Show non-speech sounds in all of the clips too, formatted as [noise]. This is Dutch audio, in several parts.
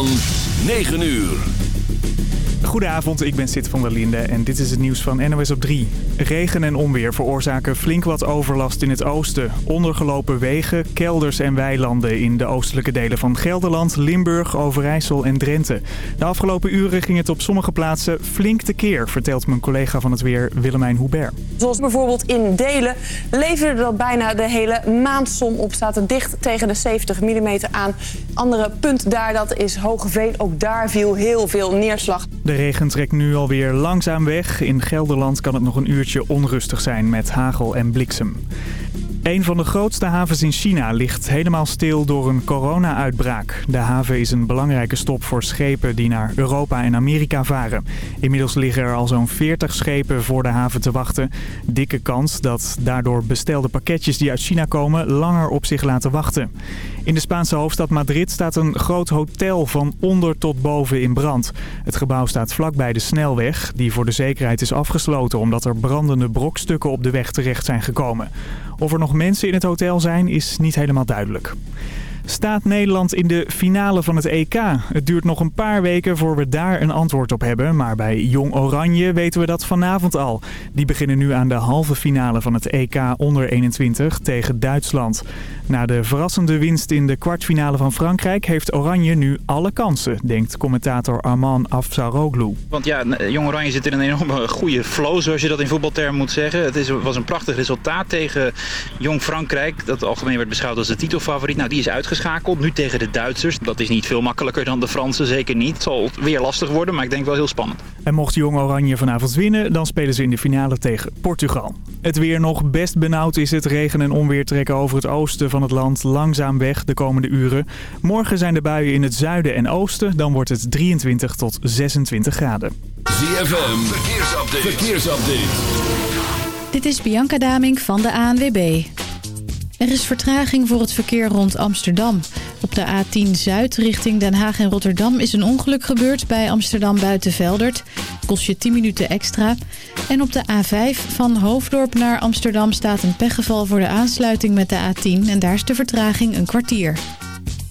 Van 9 uur. Goedenavond, ik ben Sid van der Linde en dit is het nieuws van NOS op 3. Regen en onweer veroorzaken flink wat overlast in het oosten. Ondergelopen wegen, kelders en weilanden in de oostelijke delen van Gelderland, Limburg, Overijssel en Drenthe. De afgelopen uren ging het op sommige plaatsen flink tekeer, vertelt mijn collega van het weer Willemijn Hubert. Zoals bijvoorbeeld in Delen leverde dat bijna de hele maandsom op. Staat er dicht tegen de 70 mm aan. Andere punt daar, dat is Hogeveen. Ook daar viel heel veel neerslag. De regen trekt nu alweer langzaam weg. In Gelderland kan het nog een uurtje onrustig zijn met hagel en bliksem. Een van de grootste havens in China ligt helemaal stil door een corona-uitbraak. De haven is een belangrijke stop voor schepen die naar Europa en Amerika varen. Inmiddels liggen er al zo'n 40 schepen voor de haven te wachten. Dikke kans dat daardoor bestelde pakketjes die uit China komen langer op zich laten wachten. In de Spaanse hoofdstad Madrid staat een groot hotel van onder tot boven in brand. Het gebouw staat vlakbij de snelweg, die voor de zekerheid is afgesloten omdat er brandende brokstukken op de weg terecht zijn gekomen. Of er nog mensen in het hotel zijn is niet helemaal duidelijk. Staat Nederland in de finale van het EK? Het duurt nog een paar weken voor we daar een antwoord op hebben. Maar bij Jong Oranje weten we dat vanavond al. Die beginnen nu aan de halve finale van het EK onder 21 tegen Duitsland. Na de verrassende winst in de kwartfinale van Frankrijk heeft Oranje nu alle kansen, denkt commentator Arman Afsaroglu. Want ja, Jong Oranje zit in een enorme goede flow, zoals je dat in voetbalterm moet zeggen. Het is, was een prachtig resultaat tegen Jong Frankrijk, dat algemeen werd beschouwd als de titelfavoriet. Nou, die is uitgeschakeld, nu tegen de Duitsers. Dat is niet veel makkelijker dan de Fransen, zeker niet. Het zal weer lastig worden, maar ik denk wel heel spannend. En mocht Jong Oranje vanavond winnen, dan spelen ze in de finale tegen Portugal. Het weer nog best benauwd is het. Regen en onweer trekken over het oosten van het land langzaam weg de komende uren. Morgen zijn de buien in het zuiden en oosten. Dan wordt het 23 tot 26 graden. ZFM, verkeersupdate. verkeersupdate. Dit is Bianca Daming van de ANWB. Er is vertraging voor het verkeer rond Amsterdam. Op de A10 Zuid richting Den Haag en Rotterdam is een ongeluk gebeurd bij Amsterdam Buitenveldert. Kost je 10 minuten extra. En op de A5 van Hoofddorp naar Amsterdam staat een pechgeval voor de aansluiting met de A10. En daar is de vertraging een kwartier.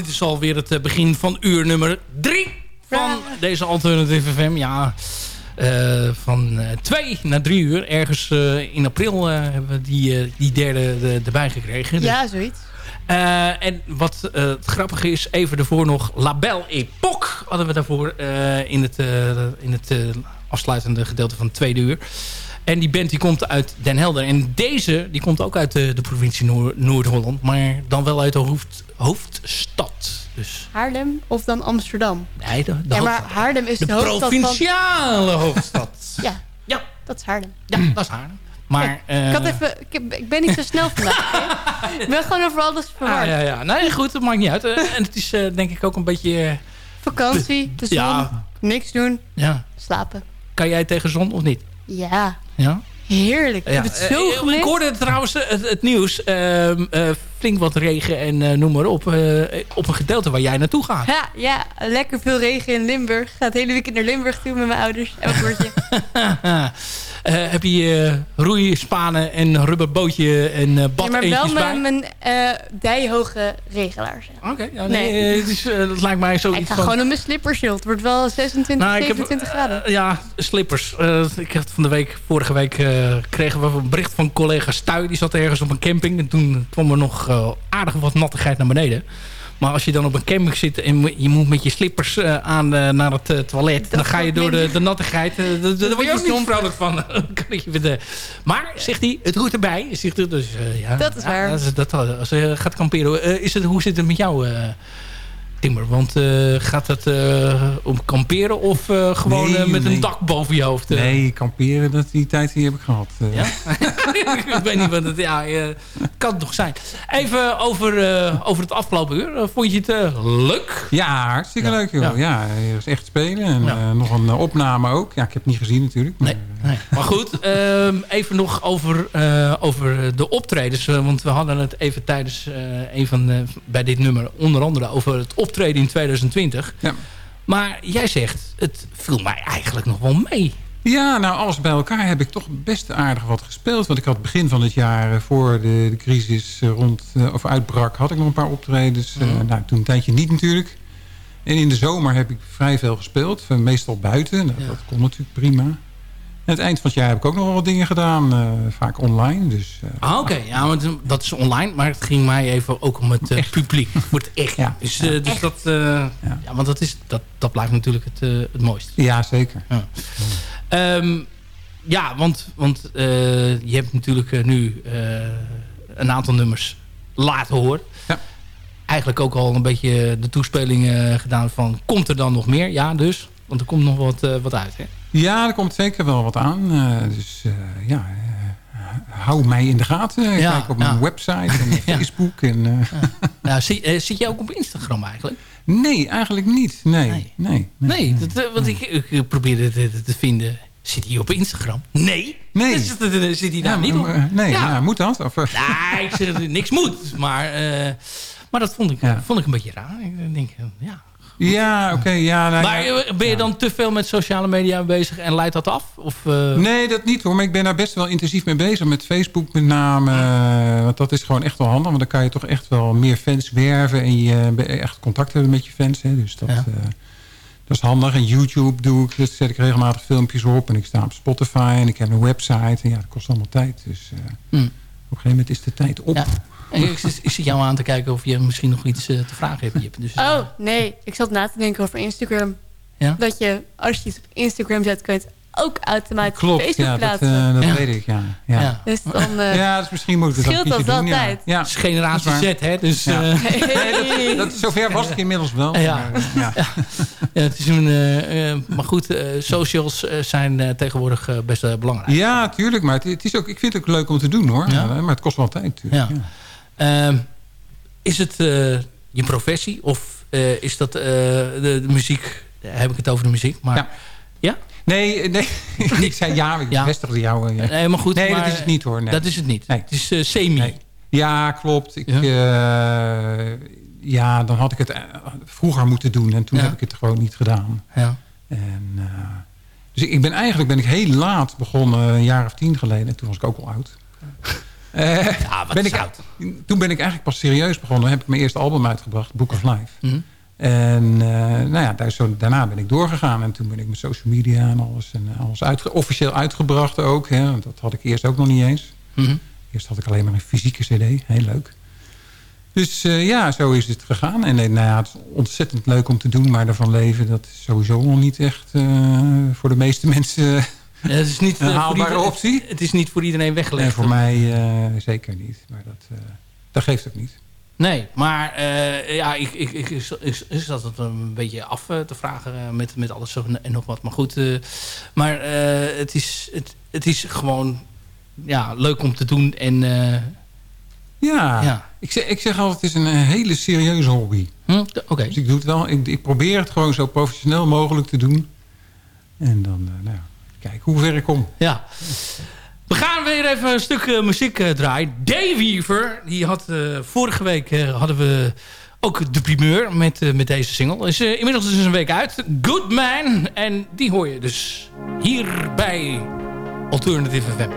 Dit is alweer het begin van uur nummer 3 van deze Alternative FM. Ja, van 2 naar 3 uur. Ergens in april hebben we die, die derde erbij gekregen. Ja, zoiets. En wat het grappige is, even daarvoor nog La Belle Époque hadden we daarvoor in het, in het afsluitende gedeelte van het tweede uur. En die band die komt uit Den Helder. En deze die komt ook uit de, de provincie Noor Noord-Holland. Maar dan wel uit de hoofd, hoofdstad. Dus. Haarlem of dan Amsterdam? Nee, de, de ja, maar Haarlem is de, de hoofdstad provinciale hoofdstad. [laughs] ja, ja, dat is Haarlem. Ja, dat is Haarlem. Maar, ik, had even, ik, ik, ben niet zo snel vandaag. ik ben gewoon over alles [laughs] verward. Ah, ja, ja. Nee, goed, dat maakt niet uit. en het is uh, denk ik ook een beetje... Uh, Vakantie, [laughs] de zon, ja. niks doen, ja. slapen. Kan jij tegen zon of niet? Ja. Ja? Heerlijk. Ik, ja. het zo uh, ik hoorde trouwens het, het nieuws. Ehm, flink wat regen en noem maar op. op een gedeelte waar jij naartoe gaat. Ja, ja, lekker veel regen in Limburg. Ga het hele weekend naar Limburg toe met mijn ouders. En broertje. Uh, heb je uh, roeispanen en rubberbootje en uh, bad ja, maar wel met mijn dijhoge regelaars. Oké, okay, ja, nee, nee. is, dat lijkt mij zo. Ik ga van... gewoon op mijn slippers, joh. Het wordt wel 26, nou, 27 heb, graden. ja, slippers. ik had van de week, vorige week kregen we een bericht van collega Stuy. Die zat ergens op een camping en toen kwam er nog aardig wat nattigheid naar beneden. Maar als je dan op een camping zit en je moet met je slippers uh, aan uh, naar het uh, toilet... Dat dan ga je door de, de nattigheid. Daar word je ook niet vrolijk van. [laughs] kan ik je maar, zegt hij, het hoort erbij. Zegt hij, dus, ja, dat is waar. Ja, dat, als je gaat kamperen. is het, hoe zit het met jou... Timmer? Want uh, gaat het uh, om kamperen of uh, gewoon nee, met nee. een dak boven je hoofd? Nee, kamperen, dat, die tijd die heb ik gehad. Ja? [laughs] ik weet niet wat het... Ja, kan het nog zijn. Even over, over het afgelopen uur. vond je het leuk? Ja, hartstikke ja. leuk joh. Ja, ja is echt spelen. En nog een opname ook. Ja, ik heb het niet gezien natuurlijk. Maar, nee, nee. maar goed, ehm, even nog over, over de optredens. want we hadden het even tijdens een van bij dit nummer onder andere over het optreden in 2020. Ja. Maar jij zegt, het viel mij eigenlijk nog wel mee. Ja, nou alles bij elkaar heb ik toch best aardig wat gespeeld. Want ik had begin van het jaar, eh, voor de, de crisis eh, rond, of uitbrak, had ik nog een paar optredens. Uh, nou, toen een tijdje niet natuurlijk. En in de zomer heb ik vrij veel gespeeld. Meestal buiten. Ja. dat kon natuurlijk prima het eind van het jaar heb ik ook nog wel wat dingen gedaan. Uh, vaak online. Dus, uh, ah, oké. Okay. Ja, want dat is online. Maar het ging mij even ook om het uh, publiek. Het echt. Ja. Dus, dus echt. dat... Ja. ja. want dat, is, dat, dat blijft natuurlijk het, het mooiste. Ja, zeker. Ja, um, ja want, want je hebt natuurlijk nu een aantal nummers laten horen. Ja. Eigenlijk ook al een beetje de toespelingen gedaan van... Komt er dan nog meer? Ja, dus. Want er komt nog wat, wat uit, hè? Ja, er komt zeker wel wat aan. Uh, dus uh, ja, uh, hou mij in de gaten. Ja, Kijk op mijn ja. website en [laughs] Facebook. En, ja. zit, zit je ook op Instagram eigenlijk? Nee, eigenlijk niet. Nee, nee. nee, nee. nee dat, want ik, ik probeerde te, te vinden... Zit hij op Instagram? Nee. Nee. [laughs] Zit, zit hij daar niet op? Nee, ja. Nou, moet dat? Of? Nee, ik zeg niks moet. Maar, maar dat vond ik, vond ik een beetje raar. Ik denk, ja, ja, oké. ja, nou, maar eh, ben je dan te veel met sociale media bezig en leidt dat af? Of, uh... Nee, dat niet hoor. Maar ik ben daar best wel intensief mee bezig. Met Facebook met name. Uh, want dat is gewoon echt wel handig. Want dan kan je toch echt wel meer fans werven. En je echt contact hebben met je fans. Hè. Dus dat, ja. dat is handig. En YouTube doe ik. Dus zet ik regelmatig filmpjes op. En ik sta op Spotify. En ik heb een website. En ja, dat kost allemaal tijd. Dus mm. op een gegeven moment is de tijd op. Ja. Ik, ik zit jou aan te kijken of je misschien nog iets uh, te vragen hebt. Dus, oh, nee. Ik zat na te denken over Instagram. Ja? Dat je, als je iets op Instagram zet, kun je het ook automatisch Klopt, op Facebook ja, plaatsen. Dat, uh, dat ja. weet ik, ja. ja. ja. Dus dan, uh, ja, dus misschien moet ik het dat dat doen, tijd. Ja. Het is generatie Z, hè? Dus, ja. Uh, [laughs] nee, dat, dat, zover was ik inmiddels wel. Ja. Maar, ja. [laughs] ja. het is een, maar goed, socials zijn tegenwoordig best belangrijk. Ja, tuurlijk. Maar het, het, is ook, ik vind het ook leuk om te doen, hoor. Maar het kost wel tijd, natuurlijk. Ja. Uh, is het uh, je professie of uh, is dat uh, de, de, muziek? Heb ik het over de muziek? Maar, ja. ja? Nee, nee. [laughs] ik zei ja, ik ja. bevestigde jou. Ja. Nee, maar goed. Nee, maar, dat is het niet hoor. Nee. Dat is het niet. Nee. Het is semi. Nee. Ja, klopt. Ik, ja. ja. dan had ik het vroeger moeten doen. En toen heb ik het gewoon niet gedaan. Ja. En, dus ik ben eigenlijk ben ik heel laat begonnen, een jaar of tien geleden. En toen was ik ook al oud. Ja, wat ben ik, toen ben ik eigenlijk pas serieus begonnen. heb ik mijn eerste album uitgebracht, Book of Life. Mhm. En nou ja, daar, zo, daarna ben ik doorgegaan. En toen ben ik met social media en alles, en alles uitge officieel uitgebracht ook. Hè, dat had ik eerst ook nog niet eens. Mhm. Eerst had ik alleen maar een fysieke cd. Heel leuk. Dus uh, ja, zo is het gegaan. En nou ja, het is ontzettend leuk om te doen. Maar ervan leven, dat is sowieso nog niet echt voor de meeste [laughs] mensen het is niet, een haalbare optie. Het is niet voor iedereen weggelegd. En voor mij uh, zeker niet. Maar dat, dat geeft ook niet. Nee, maar ja, ik, ik, ik, is, is dat het een beetje af te vragen met, met alles en nog wat. Maar goed, maar het, is, het, het is gewoon ja, leuk om te doen. En, ja, ja. Ik, zeg, ik zeg altijd, het is een hele serieuze hobby. Hm? Oké. Okay. Dus ik doe het wel. Ik, ik, probeer het gewoon zo professioneel mogelijk te doen. En dan, nou, kijk hoe ver ik kom. Ja. We gaan weer even een stuk uh, muziek uh, draaien. Dave Weaver, die had vorige week hadden we ook de primeur met, met deze single. Is inmiddels dus een week uit. Good Man. En die hoor je dus hier bij Alternative FM.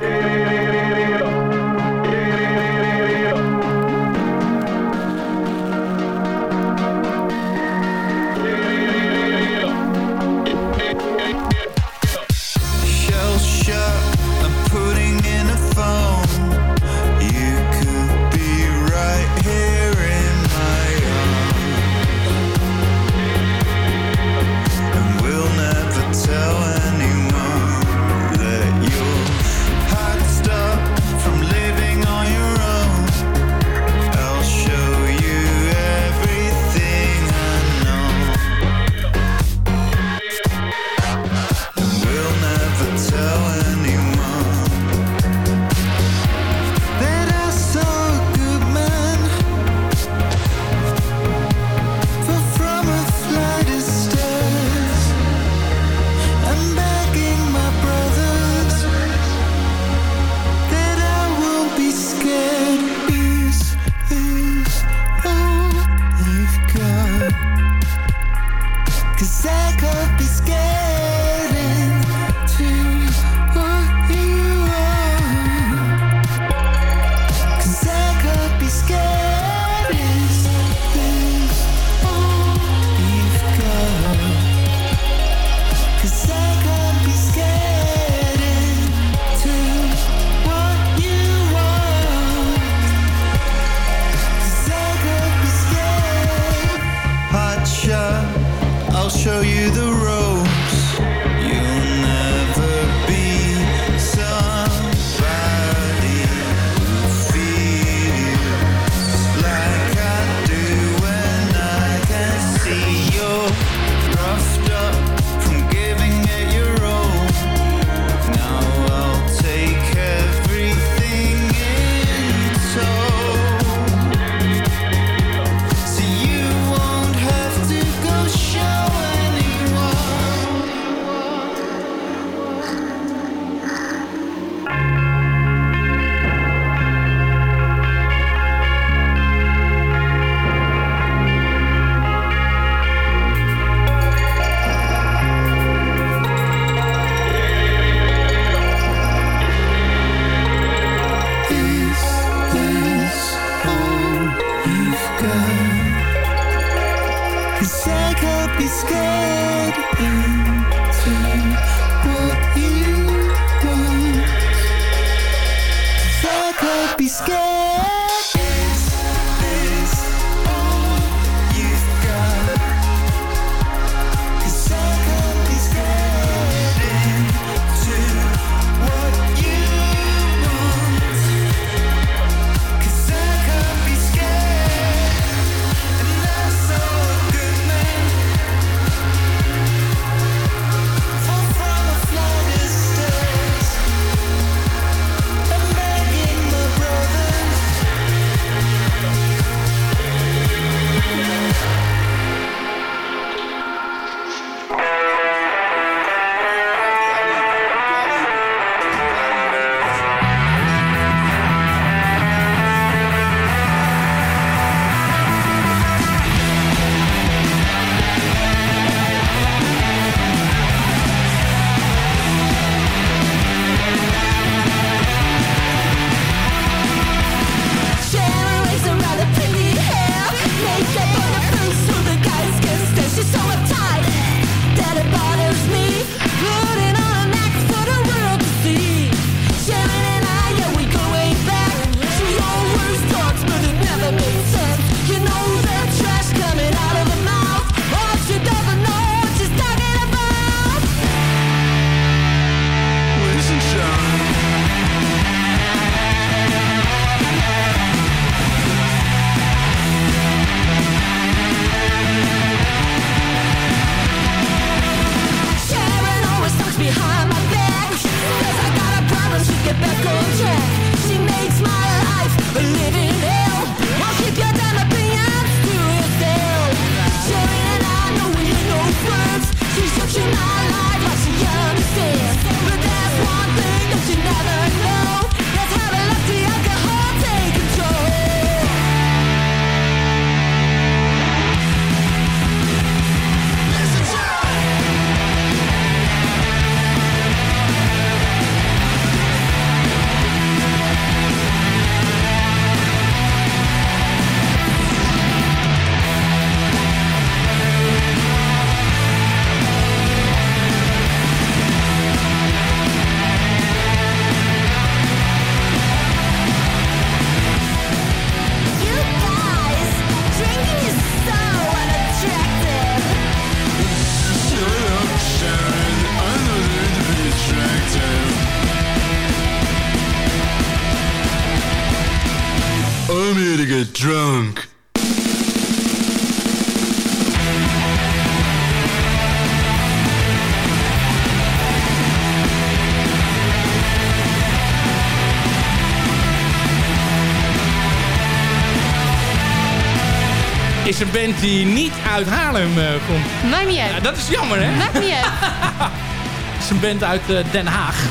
Is een band die niet uit Haarlem komt. Maakt niet uit. Ja, dat is jammer, hè? Maakt niet uit. [laughs] Het is een band uit Den Haag.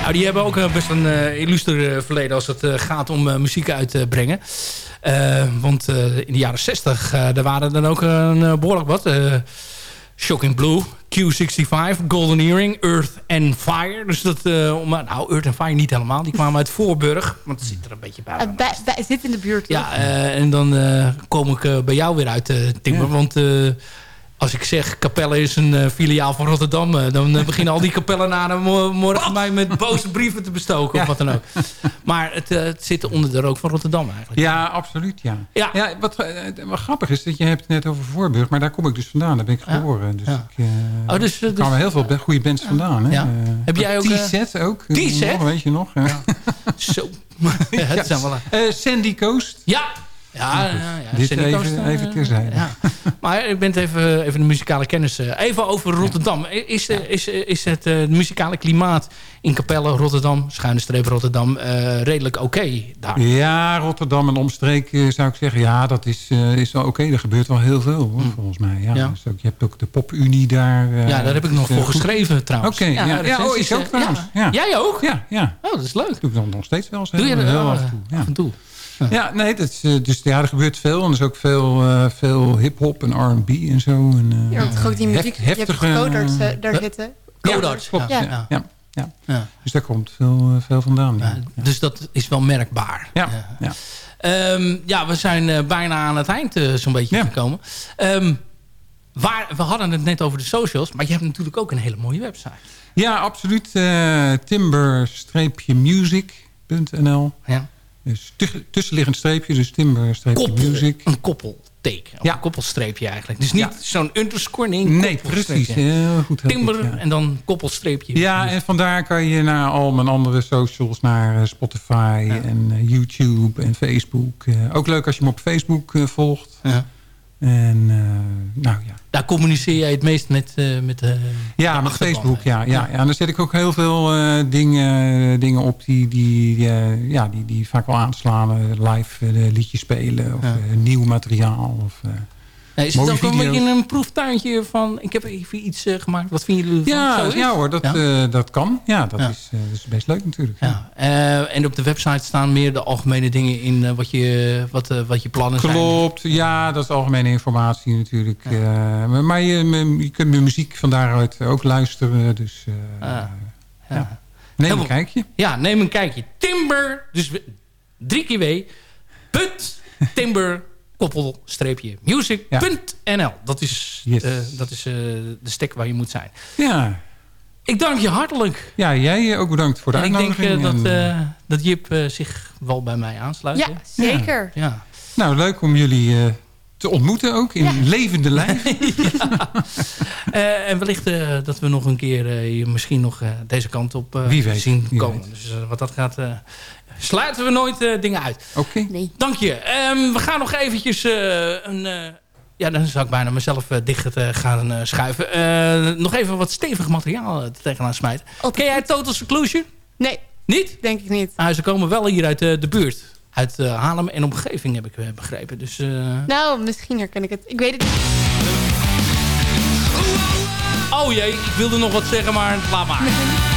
Nou, die hebben ook best een uh, illuster verleden als het gaat om muziek uit te brengen. want in de jaren 60, daar waren dan ook een behoorlijk wat. Shocking Blue, Q65, Golden Earring, Earth and Fire. Dus dat, uh, nou, Earth and Fire niet helemaal. Die kwamen uit Voorburg, want het zit er een beetje bij. Uh, bij, bij zit in de buurt. Ja, uh, en dan kom ik bij jou weer uit, Timber. Ja. Want als ik zeg Capelle is een uh, filiaal van Rotterdam... Uh, dan uh, beginnen al die kapellenaren morgen mij met boze brieven te bestoken. Ja. Of wat dan ook. Maar het, het, zit onder de rook van Rotterdam eigenlijk. Ja, absoluut. Ja. Ja. ja wat, wat, grappig is, dat je hebt het net over Voorburg. Maar daar kom ik dus vandaan. Daar ben ik geboren. Dus ik, oh, dus, dus, kwamen heel veel goede bands vandaan. Hè? Heb jij ook... T-set ook. T-set? Weet je nog? Zo. [laughs] het zijn [laughs] wel, Sandy Coast. Ja, ja, ja, ja. Dit even, uh, even terzijde. Ja. [laughs] Maar ik ben even, even de muzikale kennis. Uh, even over Rotterdam. Is, uh, is, is het uh, muzikale klimaat in Capelle, Rotterdam, schuine streep Rotterdam, redelijk oké okay daar? Ja, Rotterdam en omstreken zou ik zeggen. Ja, dat is, is wel oké. Okay. Er gebeurt wel heel veel, hoor, mm. volgens mij. Ja, ja. Dus ook, je hebt ook de Pop-Unie daar. ja, daar heb ik nog voor geschreven, trouwens. Oké, okay, ja. ja. oh, ik ook trouwens. Ja. Jij ook? Ja, ja. Oh, dat is leuk. Dat doe ik dan nog steeds wel eens. Doe je dat af en toe? [laughs] Ja, nee, dat is, uh, dus ja, er gebeurt veel. En er is ook veel, uh, veel hip-hop en RB en zo. En, uh, ja, want ook die muziek, hef, heftige, je hebt coders daar zitten. Coders, ja, ja. Ja. ja. ja. ja. Dus daar komt veel, veel vandaan. Ja. Dus dat is wel merkbaar. Ja, ja. Um, ja we zijn bijna aan het eind zo'n beetje gekomen. Um, waar, we hadden het net over de socials, maar je hebt natuurlijk ook een hele mooie website. Ja, absoluut. timber-music.nl Ja. Dus tussenliggend streepje, dus timber music. Een koppelteken. Ja. Een koppelstreepje eigenlijk. Dus niet zo'n underscore, nee, nee precies. Goed, timber goed, en dan koppelstreepje. Ja, en vandaar kan je naar al mijn andere socials, naar eh, Spotify en uh, YouTube en Facebook. Uh, ook leuk als je me op Facebook volgt. Ja. En nou ja, daar communiceer jij het meest met, uh, met uh, Ja, met Facebook. Ja, ja, ja. En dan zet ik ook heel veel dingen, dingen op die, die, ja, die, die vaak wel aanslaan. live liedjes spelen of nieuw materiaal. Of, Nee, is het ook een beetje een proeftuintje van... ik heb even iets uh, gemaakt, wat vinden jullie ja, van Ja hoor, dat, ja? Uh, dat kan. Ja, dat, ja. Is, uh, is best leuk natuurlijk. Ja. en op de website staan meer de algemene dingen in... wat, je, wat, wat je plannen Klopt, zijn. Klopt, ja, dat is algemene informatie natuurlijk. maar, maar je, je, kunt mijn muziek van daaruit ook luisteren. Dus ah, ja. neem Helemaal, een kijkje. Ja, neem een kijkje. Timber, dus drie keer W. Punt, Timber koppel-music.nl. Dat is, yes. uh, dat is uh, de stek waar je moet zijn. Ja. Ik dank je hartelijk. Ja, jij ook bedankt voor de en uitnodiging. Ik denk uh, dat, dat Jip zich wel bij mij aansluit. Ja, zeker. Ja. ja. Nou, leuk om jullie te ontmoeten ook in ja. levende [laughs] lijf. en wellicht dat we nog een keer misschien nog deze kant op zien komen. Dus wat dat gaat sluiten we nooit uh, dingen uit. Oké. Nee. Dank je. Um, we gaan nog eventjes uh, een... Uh, ja, dan zou ik bijna mezelf dicht gaan schuiven. nog even wat stevig materiaal tegenaan smijten. Ken jij Total Seclusion? Nee. Niet? Denk ik niet. Ah, ze komen wel hier uit de buurt. Uit Haarlem en omgeving heb ik begrepen. Dus, Nou, misschien herken ik het. Ik weet het niet. Oh jee, ik wilde nog wat zeggen, maar laat maar.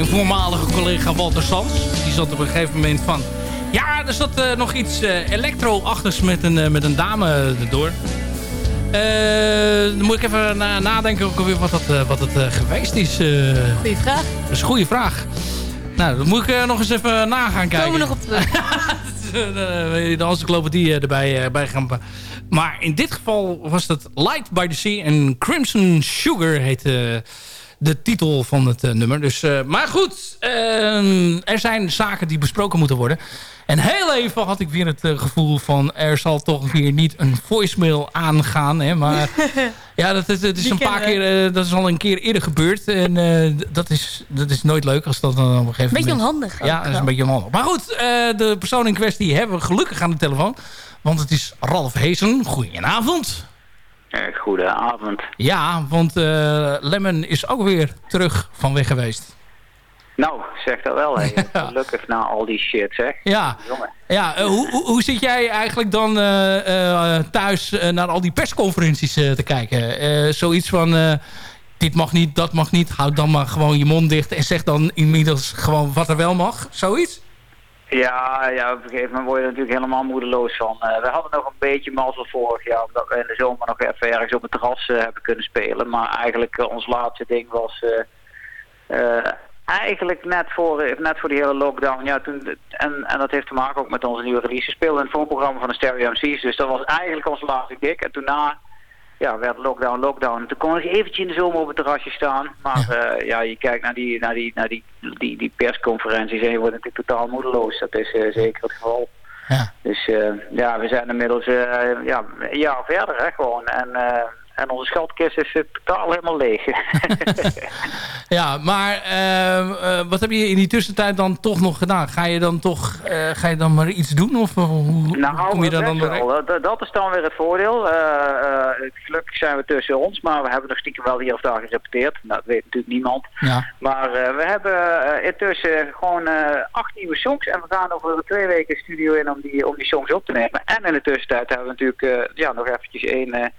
Mijn voormalige collega Walter Sans. Die zat op een gegeven moment van... Ja, er zat uh, nog iets elektro-achtigs met, een met een dame erdoor. dan moet ik even na nadenken ook alweer wat, dat, wat het geweest is. Goeie vraag. Dat is een goede vraag. Nou, dan moet ik nog eens even na gaan kijken. Komen we nog op terug. [laughs] de encyclopedie erbij bij gaan maar in dit geval was het Light by the Sea. En Crimson Sugar heet uh, de titel van het uh, nummer. Dus, uh, maar goed, er zijn zaken die besproken moeten worden. En heel even had ik weer het gevoel van... er zal toch weer niet een voicemail aangaan. Hè? Maar [laughs] ja, dat is, dat is een paar keer... dat is al een keer eerder gebeurd. En dat, is, dat is nooit leuk als dat dan op een gegeven beetje moment... onhandig. Ja, dat is een beetje onhandig. Maar goed, de persoon in kwestie hebben we gelukkig aan de telefoon. Want het is Ralf Heesen. Goedenavond. Uh, goedenavond. Ja, want uh, Lemon is ook weer terug van weg geweest. Nou, zeg dat wel. [laughs] Hey. Gelukkig na al die shit, zeg. Ja, ja uh, hoe, hoe zit jij eigenlijk dan thuis naar al die persconferenties te kijken? zoiets van, dit mag niet, dat mag niet. Houd dan maar gewoon je mond dicht en zeg dan inmiddels gewoon wat er wel mag. Zoiets? Ja, ja, op een gegeven moment word je er natuurlijk helemaal moedeloos van. Uh, we hadden nog een beetje mazzel vorig jaar, omdat we in de zomer nog even ergens op het terras uh, hebben kunnen spelen. Maar eigenlijk uh, ons laatste ding was eigenlijk net voor, net voor die hele lockdown. Ja, toen, en, en dat heeft te maken ook met onze nieuwe release. We speelden in het voorprogramma van de Stereo MC's, dus dat was eigenlijk ons laatste gig. En toen na ja, werd lockdown, lockdown. Toen kon ik eventjes in de zomer op het terrasje staan. Maar ja, uh, ja je kijkt naar die, naar die, naar die, die, die persconferenties en je wordt natuurlijk totaal moedeloos. Dat is uh, zeker het geval. Ja. Dus uh, ja, we zijn inmiddels ja, een jaar verder hè, gewoon. En en onze schatkist is totaal helemaal leeg. [laughs] ja, maar uh, wat heb je in die tussentijd dan toch nog gedaan? Ga je dan toch uh, ga je dan maar iets doen? Of hoe, nou, kom je daar dan wel. Dat, dat, is dan weer het voordeel. gelukkig zijn we tussen ons, maar we hebben nog stiekem wel hier of daar gerepeteerd. Nou, dat weet natuurlijk niemand. Ja. Maar we hebben intussen gewoon acht nieuwe songs. En we gaan over twee weken studio in om die, om die songs op te nemen. En in de tussentijd hebben we natuurlijk ja, nog eventjes één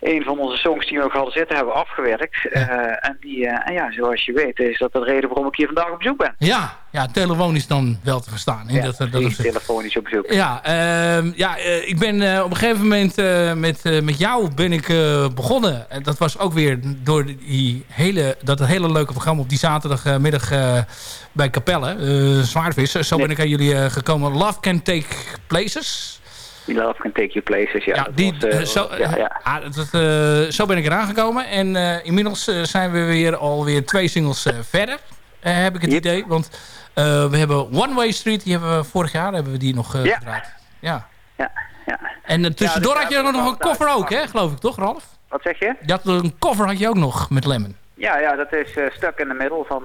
een van onze songs die we nog hadden zitten hebben afgewerkt. Uh, en, die, uh, en ja, zoals je weet is dat de reden waarom ik hier vandaag op bezoek ben. Ja, ja telefonisch dan wel te verstaan. Ja, dat, dat is telefonisch op bezoek. Ja, uh, ja ik ben op een gegeven moment met, met jou ben ik begonnen. En dat was ook weer door die hele, dat hele leuke programma op die zaterdagmiddag bij Capelle, Zwaardvis. Zo ben ik aan jullie gekomen. Love Can Take Places. Love Can Take You Places, ja. ja, die, was, uh, zo, ja, ja. Ah, dat, uh, zo ben ik eraan gekomen. En uh, inmiddels zijn we weer alweer twee singles verder, heb ik het yep. idee. Want we hebben One Way Street, die hebben we vorig jaar hebben we die nog ja. gedraaid. Ja. Ja, ja. En tussendoor had je nog een cover ook, hè, geloof ik, toch, Ralf? Wat zeg je? Had een cover had je ook nog met Lemon. Ja, ja dat is Stuck in the Middle van,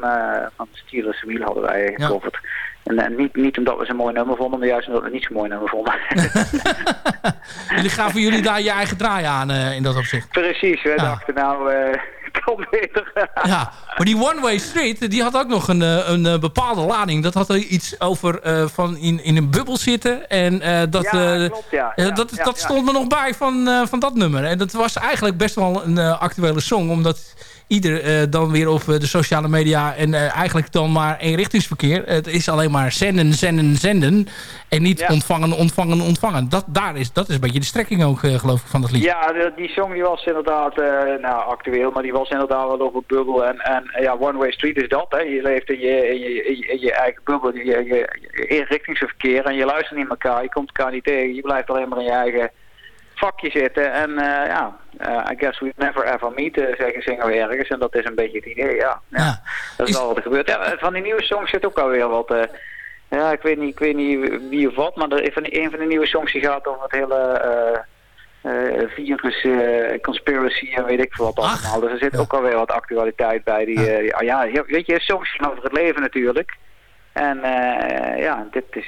van Steelers Wheel hadden wij gecoverd. En, en niet, niet omdat we zo'n mooi nummer vonden, maar juist omdat we niet zo'n mooi nummer vonden. [laughs] jullie gaven jullie daar je eigen draai aan uh, in dat opzicht. Precies, we ja. dachten nou, [laughs] beter. [laughs] ja, maar die One Way Street, die had ook nog een, een, een bepaalde lading. Dat had er iets over uh, van in, in een bubbel zitten. En dat, ja, klopt, ja. ja dat, dat stond me nog bij van, van dat nummer. En dat was eigenlijk best wel een actuele song, omdat ieder uh, dan weer op de sociale media en uh, eigenlijk dan maar eenrichtingsverkeer. Het is alleen maar zenden, zenden, zenden. En niet ja. ontvangen, ontvangen, ontvangen. Dat, daar is, dat is een beetje de strekking ook, geloof ik, van dat lied. Ja, die song die was inderdaad, nou actueel, maar die was inderdaad wel over bubbel. En, en ja, One Way Street is dat. Hè. Je leeft in je, in je, in je, in je eigen bubbel, je, je, je eenrichtingsverkeer. En je luistert niet naar elkaar, je komt elkaar niet tegen. Je blijft alleen maar in je eigen vakje zitten. En ja, I guess we never ever meet, zeggen zingen we ergens. En dat is een beetje het idee, ja. ja. Dat is, wel wat er gebeurt. Ja, van die nieuwe songs zit ook alweer wat... ja, ik weet niet, ik weet niet wie of wat, maar er, van, een van de nieuwe songs die gaat over het hele uh, virus, uh, conspiracy en weet ik veel wat allemaal. Dus er zit ook alweer wat actualiteit bij. Die, uh, ja, weet je, songs gaan over het leven natuurlijk. En ja, dit is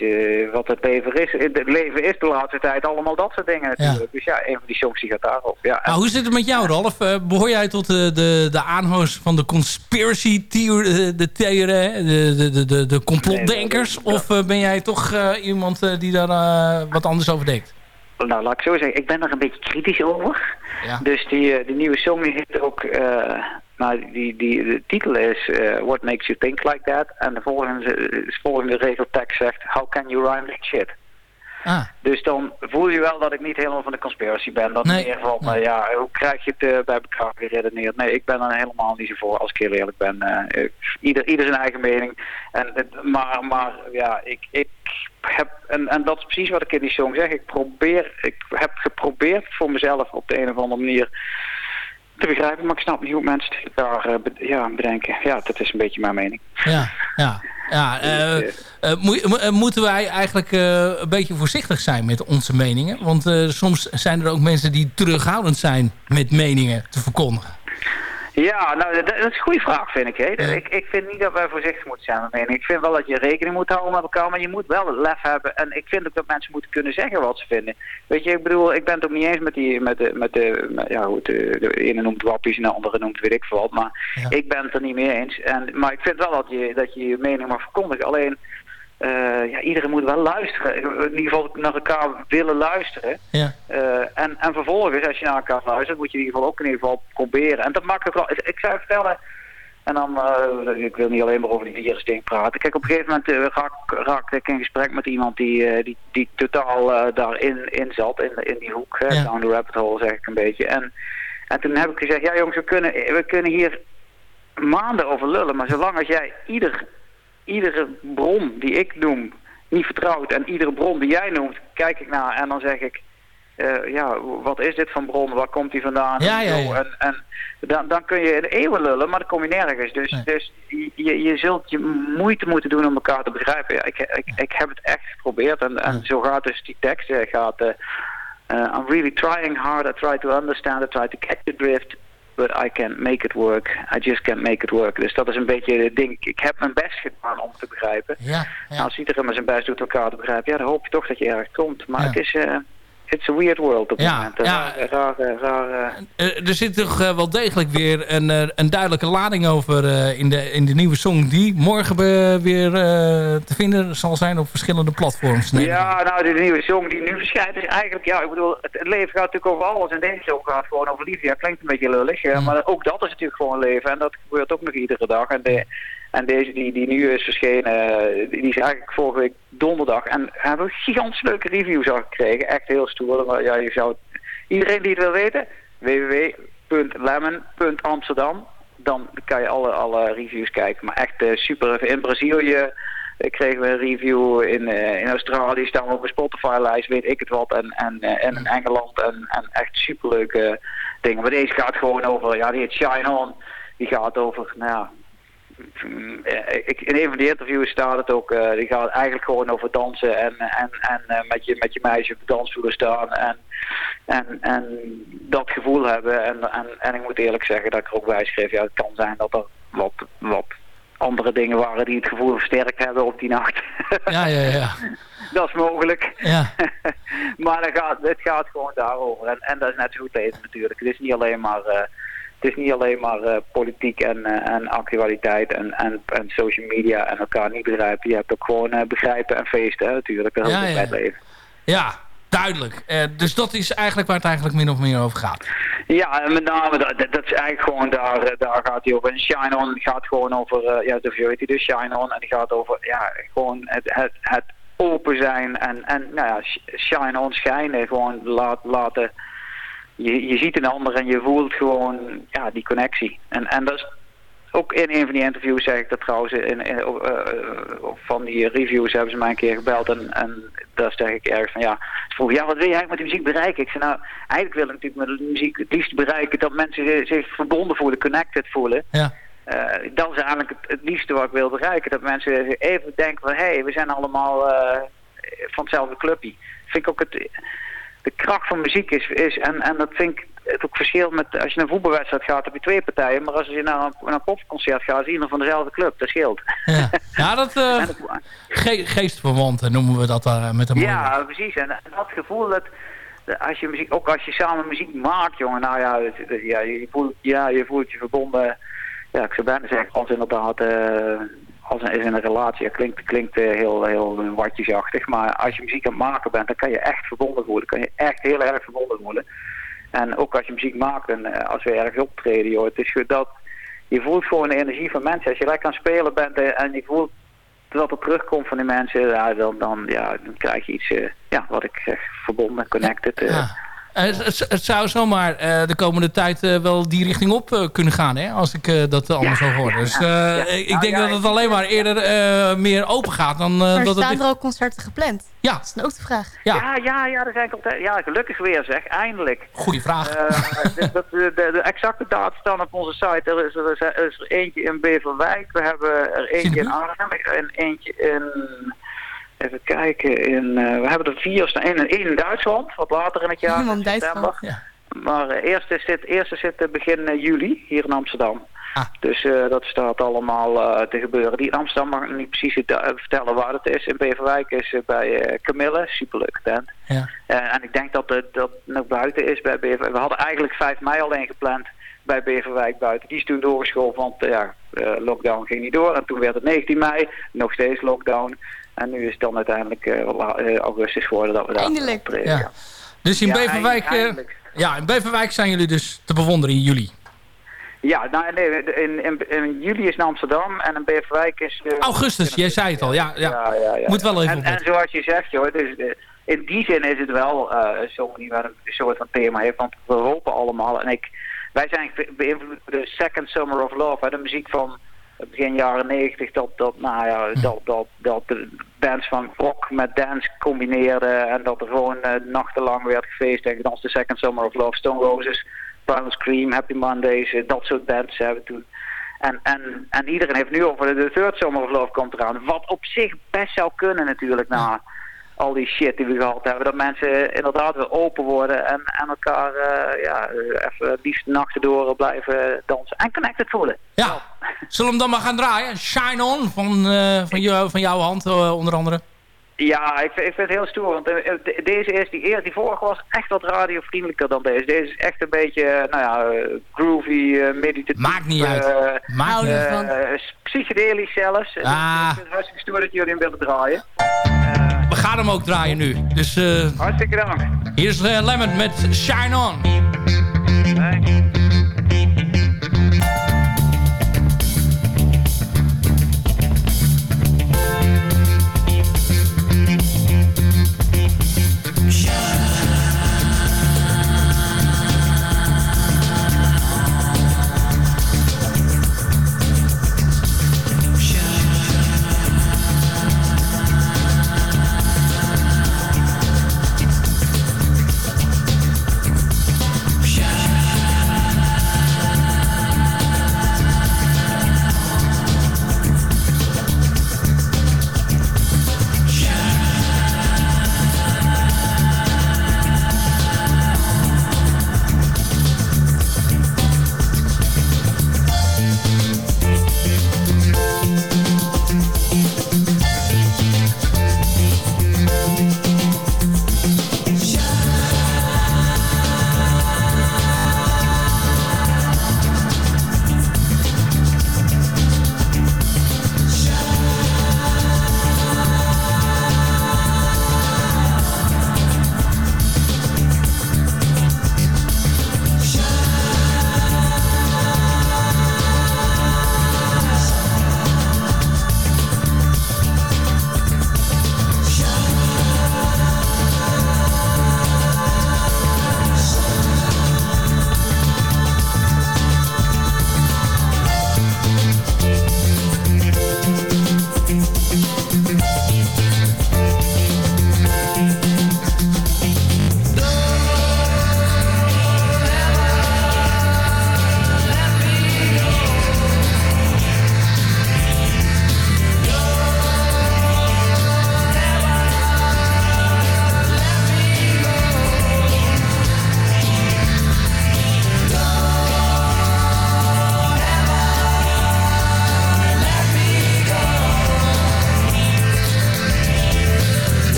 wat het leven is. Het leven is de laatste tijd allemaal dat soort dingen natuurlijk. Dus ja, een van die songs die gaat daarop. Ja. Nou, hoe zit het met jou, Rolf? behoor jij tot de, de, de aanhangers van de conspiracy theorie, de, theorie, de, de, de, de complotdenkers? of ben jij toch iemand die daar wat anders over denkt? nou laat ik zo zeggen, ik ben er een beetje kritisch over. Ja. Dus die, uh, die nieuwe song die heet ook, nou die, die, de titel is uh, What Makes You Think Like That. En de volgende, de volgende regeltekst zegt How Can You Rhyme That Shit. Ah. Dus dan voel je wel dat ik niet helemaal van de conspiracy ben. Dat nee. meer van, nee. ja, hoe krijg je het bij elkaar geredeneerd? Nee, ik ben er helemaal niet zo voor, als ik heel eerlijk ben. ieder, ieder zijn eigen mening. En, maar, maar ja, ik, ik heb, en, en dat is precies wat ik in die song zeg, ik probeer, ik heb geprobeerd voor mezelf op de een of andere manier te begrijpen, maar ik snap niet hoe mensen het daar uh, ja, bedenken. Ja, dat is een beetje mijn mening. Ja, ja. Ja, uh, uh, moeten wij eigenlijk een beetje voorzichtig zijn met onze meningen? Want soms zijn er ook mensen die terughoudend zijn met meningen te verkondigen. Ja, nou, dat, is een goede vraag, vind ik, hè. ik. Ik vind niet dat wij voorzichtig moeten zijn met Ik vind wel dat je rekening moet houden met elkaar, maar je moet wel het lef hebben. En ik vind ook dat mensen moeten kunnen zeggen wat ze vinden. Weet je, ik bedoel, ik ben het ook niet eens met die, met de, met de, ja, hoe de, de ene noemt wappies en de andere noemt weet ik veel wat. Maar ik ben het er niet mee eens. En, maar ik vind wel dat je, dat je je mening mag verkondigen. Alleen, uh, ja, iedereen moet wel luisteren. In ieder geval naar elkaar willen luisteren. Ja. Uh, en, en vervolgens, als je naar elkaar luistert, moet je in ieder geval ook in ieder geval proberen. En dat maakt ook wel... Ik zou vertellen... En dan, uh, ik wil niet alleen maar over die virusding praten. Kijk, op een gegeven moment raak, raakte ik in gesprek met iemand die, die, die totaal daarin in zat, in, in die hoek. Ja. Down the rabbit hole, zeg ik een beetje. En, en toen heb ik gezegd, ja jongens, we kunnen, we kunnen hier maanden over lullen. Maar zolang als jij ieder iedere bron die ik noem niet vertrouwt en iedere bron die jij noemt, kijk ik naar en dan zeg ik, uh, ja, wat is dit van bron, waar komt die vandaan? Ja, ja, ja. En, en dan, dan kun je in eeuwen lullen, maar dan kom je nergens. Dus, dus je, je zult je moeite moeten doen om elkaar te begrijpen. Ja, ik, ik, ik heb het echt geprobeerd en, en zo gaat dus die tekst. Gaat, uh, I'm really trying hard, I try to understand, I try to catch the drift but I can't make it work. I just can't make it work. Dus dat is een beetje het ding. Ik heb mijn best gedaan om te begrijpen. Ja, ja. Als iedereen maar zijn best doet elkaar te begrijpen, ja, dan hoop je toch dat je ergens komt. Maar het is... Uh, It's a weird world op dit ja, moment. Ja. Raar, raar, uh, er zit toch uh, wel degelijk weer een, uh, een duidelijke lading over in, de, in de nieuwe song... die morgen weer te vinden zal zijn op verschillende platforms. Ja, nou, de nieuwe song die nu verschijnt is eigenlijk... Ja, ik bedoel, het, het, leven gaat natuurlijk over alles. En deze song gaat gewoon over liefde. Ja, klinkt een beetje lullig. Mm. Maar ook dat is natuurlijk gewoon leven. En dat gebeurt ook nog iedere dag. En de, en deze die, die nu is verschenen, eh, die is eigenlijk vorige week donderdag. En hebben we gigantisch leuke reviews al gekregen. Echt heel stoer. Maar ja, je zou... Iedereen die het wil weten, www.lemon.amsterdam. Dan kan je alle, alle reviews kijken. Maar echt uh, super. In Brazilië kregen we een review. In, uh, in Australië staan we op een Spotify-lijst, weet ik het wat. En, en, en in Engeland. En, en echt superleuke dingen. Maar deze gaat gewoon over, ja, die heet Shine On. Die gaat over, nou ja, ik, in een van die interviews staat het ook, uh, die gaat eigenlijk gewoon over dansen en, en, en uh, met, je, met je meisje op de dansvloer staan en, en, en dat gevoel hebben. En, en, en ik moet eerlijk zeggen dat ik er ook bij schreef, ja het kan zijn dat er wat, wat andere dingen waren die het gevoel versterkt hebben op die nacht. Ja, ja, ja. [laughs] dat is mogelijk. Ja. [laughs] maar het gaat, het gaat gewoon daarover. En, en dat is net zo goed leven natuurlijk. Het is niet alleen maar... Uh, het is niet alleen maar uh, politiek en, uh, en actualiteit en, en, en, social media en elkaar niet begrijpen. Je hebt ook gewoon uh, begrijpen en feesten hè, natuurlijk. Dat ja, ja. leven. Ja, duidelijk. dus dat is eigenlijk waar het eigenlijk min of meer over gaat. Ja, en met name dat, dat is eigenlijk gewoon daar, daar gaat hij over. En Shine On gaat gewoon over, ja, de Fury, dus Shine On. En die gaat over, ja, gewoon het, het, het open zijn en, en nou ja, shine on schijnen. Gewoon laat, laten je, je ziet een ander en je voelt gewoon ja, die connectie. En, en dat is ook in een van die interviews zeg ik dat trouwens. In, in van die reviews hebben ze mij een keer gebeld. En, en daar zeg ik ergens van ja. Ze vroeg, ja wat wil je eigenlijk met de muziek bereiken? Ik zei nou, eigenlijk wil ik natuurlijk met de muziek het liefst bereiken dat mensen zich verbonden voelen, connected voelen. Ja. Uh, dat is eigenlijk het, het, liefste wat ik wil bereiken. Dat mensen even denken van, hé, hey, we zijn allemaal uh, van hetzelfde clubje. Vind ik ook het, de kracht van muziek is, is en, en dat vind ik het ook verschil met, als je naar een voetbalwedstrijd gaat, heb je twee partijen. Maar als je naar een, naar een popconcert gaat, is iedereen van dezelfde club. Dat scheelt. Ja, [laughs] ja dat uh, ge geestverwant noemen we dat uh, met een Ja, precies. En, en dat gevoel dat, als je muziek, ook als je samen muziek maakt, jongen, nou ja, ja, je, voelt, ja je voelt je verbonden ja, ik zou bijna zeggen, als inderdaad, uh, als een, is in een relatie, klinkt, klinkt uh, heel, heel watjesachtig, maar als je muziek aan het maken bent, dan kan je echt verbonden voelen. kan je echt heel erg verbonden voelen. En ook als je muziek maakt en uh, als we ergens optreden, joh, het is dat, je voelt gewoon de energie van mensen. Als je lekker aan het spelen bent en je voelt dat er terugkomt van die mensen, ja, dan, dan, ja, dan krijg je iets, ja, wat ik zeg, verbonden, connected. Ja. Eh, het, het, zou zomaar uh, de komende tijd uh, wel die richting op kunnen gaan, hè? Als ik dat allemaal zo hoor. Dus ik nou denk dat het alleen maar eerder meer open gaat. Dan, maar dat staan het... er ook concerten gepland? Ja. Dat is ook de vraag. Ja, ja, ja, ja, er zijn altijd, ja gelukkig weer zeg, eindelijk. Goeie vraag. de, de, de, de, exacte data staan op onze site. Er is er, is er, is er eentje in Beverwijk. We hebben er eentje in Arnhem en eentje in... Even kijken, in, uh, we hebben er vier staan. in in Duitsland, wat later in het jaar. in Duitsland, ja. Maar uh, eerste zit, eerste zit begin uh, juli hier in Amsterdam. Ah. Dus dat staat allemaal te gebeuren. Die in Amsterdam mag ik niet precies vertellen waar het is. In Beverwijk is bij Camille, superleuke tent. Ja. en ik denk dat het dat nog buiten is bij Beverwijk. We hadden eigenlijk 5 mei alleen gepland bij Beverwijk buiten. Die is toen doorgeschoven, want ja, lockdown ging niet door. En toen werd het 19 mei, nog steeds lockdown. En nu is het dan uiteindelijk uh, augustus geworden dat we daar Eindelijk. Ja. ja. Dus in, ja, Beverwijk, eindelijk. ja, in Beverwijk zijn jullie dus te bewonderen in juli? Ja, nou, nee, in, in, in juli is in Amsterdam en in Beverwijk is... Uh, Augustus, jij zei het al. Ja, ja. ja, ja, ja. Moet wel even En, en zoals je zegt, joh, dus, in die zin is het wel uh, zo die wel een soort van thema heeft. Want we hopen allemaal, en ik, wij zijn beïnvloed door de Second Summer of Love, hè, de muziek van begin jaren negentig dat, dat, nou ja, dat, dat, dat de bands van rock met dance combineerden en dat er gewoon uh, nachtenlang werd gefeest en gedanst de Second Summer of Love, Stone Roses, Primal Scream, Happy Mondays, uh, dat soort bands hebben toen. En, en, en iedereen heeft nu over de Third Summer of Love komt eraan, wat op zich best zou kunnen natuurlijk na al die shit die we gehad hebben. Dat mensen inderdaad weer open worden en, en elkaar uh, ja, even liefst nachten door blijven dansen. En connected voelen. Ja, zullen we hem dan maar gaan draaien? Shine On van, uh, van, jou, van jouw hand uh, onder andere. Ja, ik vind, ik vind het heel stoer. Want deze is, die, eer, die vorige was echt wat radiovriendelijker dan deze. Deze is echt een beetje, nou ja, groovy, meditatief. Maakt niet uit. Maakt niet uit. Psychedelisch zelfs. Ah. Ik vind het hartstikke stoer dat jullie hem willen draaien. Gaan hem ook draaien nu. Dus, uh, Hartstikke dank. Hier is uh, Lemon met Shine On.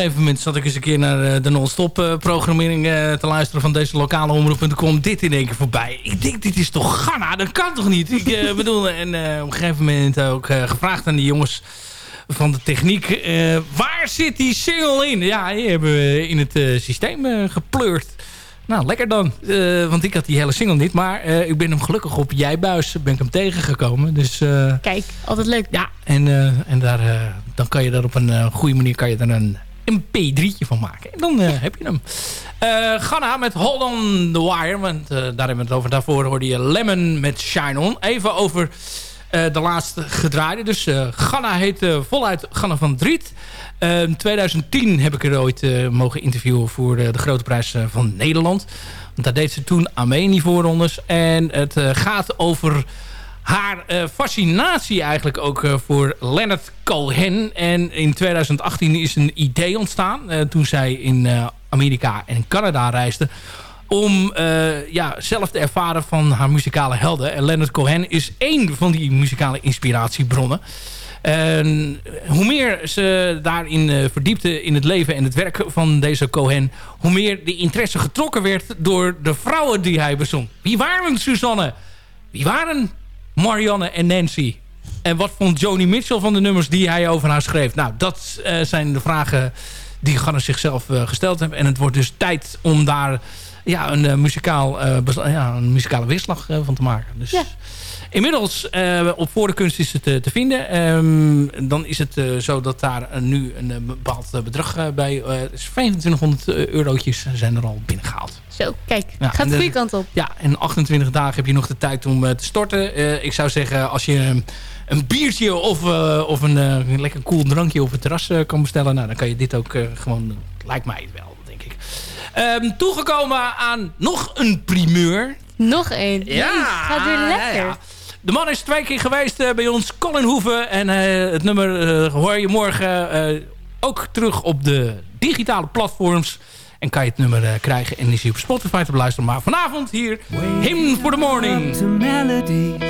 Gegeven moment zat ik eens een keer naar eh, de non-stop eh, programmering eh, te luisteren van deze lokale omroep.com. Dit in één keer voorbij. Ik denk, dit is toch Ghana? Dat kan toch niet? Ik [laughs] bedoel, en op een gegeven moment ook gevraagd aan die jongens van de techniek. waar zit die single in? Ja, die hebben we in het systeem eh, gepleurd. Nou, lekker dan. Want ik had die hele single niet. Maar ik ben hem gelukkig op Jijbuis ben ik hem tegengekomen. Dus Kijk, altijd leuk. ja, en, en daar, dan kan je daar op een goede manier kan je er een mp3'tje van maken. En dan eh, heb je hem. Eh Ghana met Hold on the Wire. Want eh, daar hebben we het over. Daarvoor hoorde je Lemon met Shine On. Even over de laatste gedraaide. Dus eh Ghana heet voluit Ghana van Driet. In 2010 heb ik er ooit mogen interviewen voor de Grote Prijs van Nederland. Want daar deed ze toen aan mee in die voorrondes. En het gaat over haar eh, fascinatie eigenlijk ook eh, voor Leonard Cohen. En in 2018 is een idee ontstaan eh, toen zij in Amerika en Canada reisde om ja, zelf te ervaren van haar muzikale helden. En Leonard Cohen is één van die muzikale inspiratiebronnen. En hoe meer ze daarin verdiepte in het leven en het werk van deze Cohen... hoe meer de interesse getrokken werd door de vrouwen die hij bezong. Wie waren Suzanne? Wie waren Marianne en Nancy? En wat vond Joni Mitchell van de nummers die hij over haar schreef? Nou, dat eh, zijn de vragen die Ganne zichzelf eh, gesteld hebben. En het wordt dus tijd om daar ja, een, eh, muzikaal, ja, een muzikale weerslag van te maken. Dus Ja. Inmiddels eh, op Voor de Kunst is het eh, te vinden. Ehm, dan is het eh, zo dat daar nu een bepaald bedrag bij... is 2500 eurotjes zijn er al binnengehaald. Zo, kijk. Ja, gaat de de- goede kant op. Ja, en 28 dagen heb je nog de tijd om te storten. Ik zou zeggen, als je een, een biertje of, of een, lekker koel drankje op het terras kan bestellen... Nou, dan kan je dit ook gewoon, doen. lijkt mij wel, denk ik. Ehm, toegekomen aan nog een primeur. Nog één. Ja, gaat weer lekker. ja, ja. De man is twee keer geweest eh, bij ons, Colin Hoeven. En eh, het nummer eh, hoor je morgen ook terug op de digitale platforms. En kan je het nummer krijgen en is hij op Spotify te beluisteren. Maar vanavond hier, Hymn for the Morning. to melodies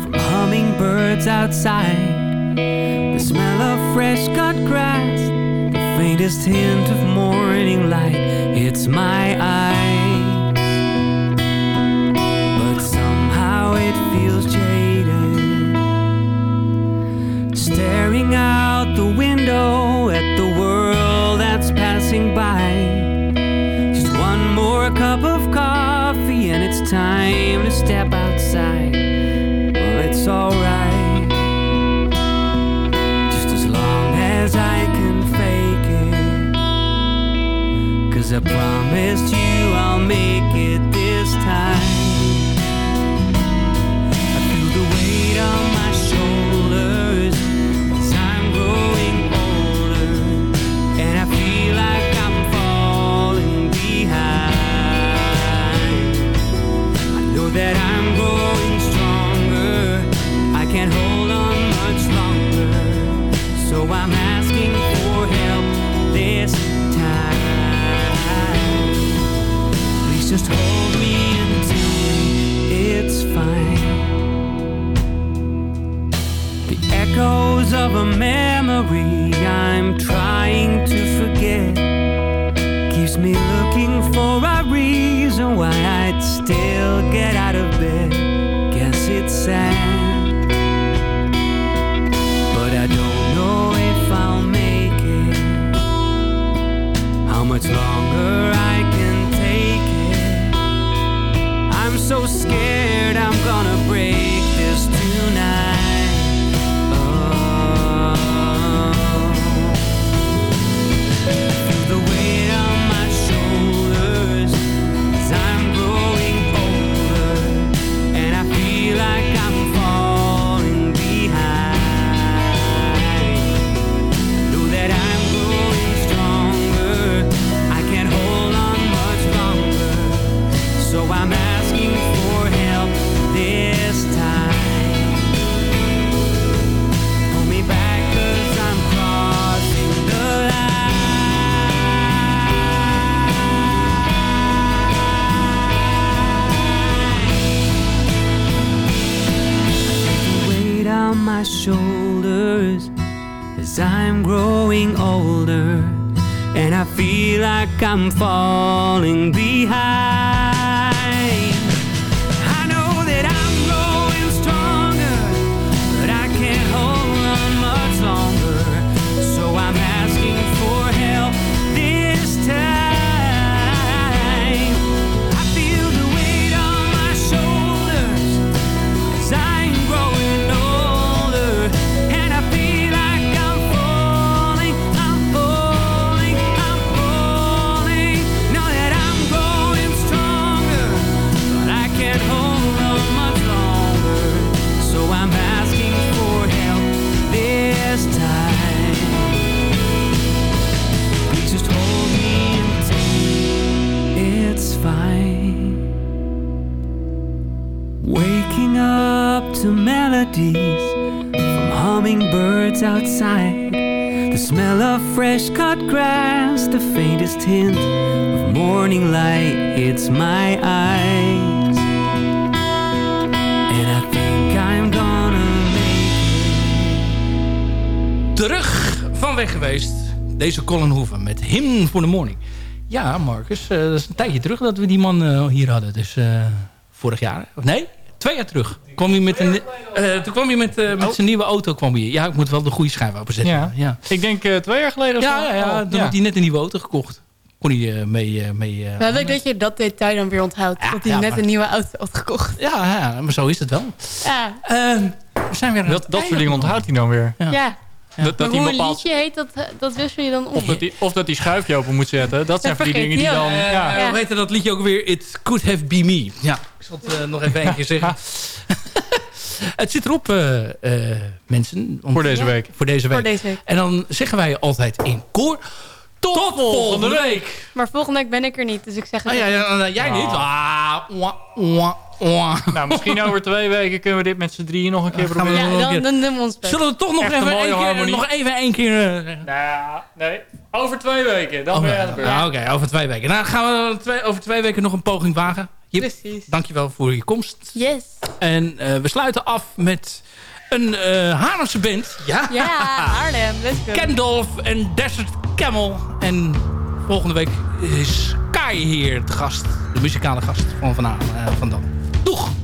from hummingbirds outside. The smell of fresh cut grass, the faintest hint of morning light. It's my eyes, Staring out the window at the world that's passing by. Just one more cup of coffee and it's time to step outside. Well, it's alright. Just as long as I can fake it. Cause I promised you I'll a memory I'm trying to forget. Keeps me looking for a reason why outside. The smell of fresh cut grass, the faintest hint of morning light hits my eyes. And I think I'm gonna Terug van weg geweest. Deze Colin Hoeven met Him for the Morning. Ja, Marcus, eh, dat is een tijdje terug dat we die man eh, hier hadden. Dus eh, vorig jaar. Of nee, twee jaar terug. Kwam hij met een, eh, toen kwam hij met, eh, met zijn nieuwe auto. Kwam hij. Ja, ik moet wel de goede schijf openzetten. Ja. ja. Ik denk eh, twee jaar geleden of Ja, zo. ja, ja, Oh, toen had hij net een nieuwe auto gekocht. Kon hij eh, mee... eh, mee eh, Maar leuk dat je dat detail dan weer onthoudt. dat hij ja, net maar- een nieuwe auto had gekocht. ja, ja, maar zo is het wel. Ja, Ehm, we zijn weer Dat, dat soort dingen onthoudt hij dan weer. Ja. Ja. Dat, dat hoe een een bepaald, liedje heet, dat, eh, dat wissel je dan om. of, dat hij, of dat hij schuifje open moet zetten. Dat zijn van die dingen die dan... ook. Ja. Eh, Hoe heette dat liedje ook weer? It could have been me. Ja, ik zal het eh, nog even een keer zeggen. [laughs] [laughs] het zit erop, eh, eh, mensen. Om- Voor deze week. Voor deze week. Voor deze week. En dan zeggen wij altijd in koor... Tot, volgende week. Maar volgende week ben ik er niet, dus ik zeg het Ah, ja, ja, jij niet. Ah, wah, wah. Nou, misschien over twee weken kunnen we dit met z'n drieën nog een keer proberen. Ja, dan, dan doen we ons best. Zullen we toch nog Echt even keer, nog even één keer... eh, Nou, nee. Over twee weken. Dan Oh, ben je aan de beurt. nou, Oké, over twee weken. Nou, gaan we twee, over twee weken nog een poging wagen. Jip, Precies. dankjewel voor je komst. Yes. En eh, we sluiten af met een eh Haarlemse band. Ja. Ja, [laughs] Haarlem, let's go. Kendolf en Desert Camel. En volgende week is Kai hier te gast. De muzikale gast van vanavond. eh, van dan. Дух!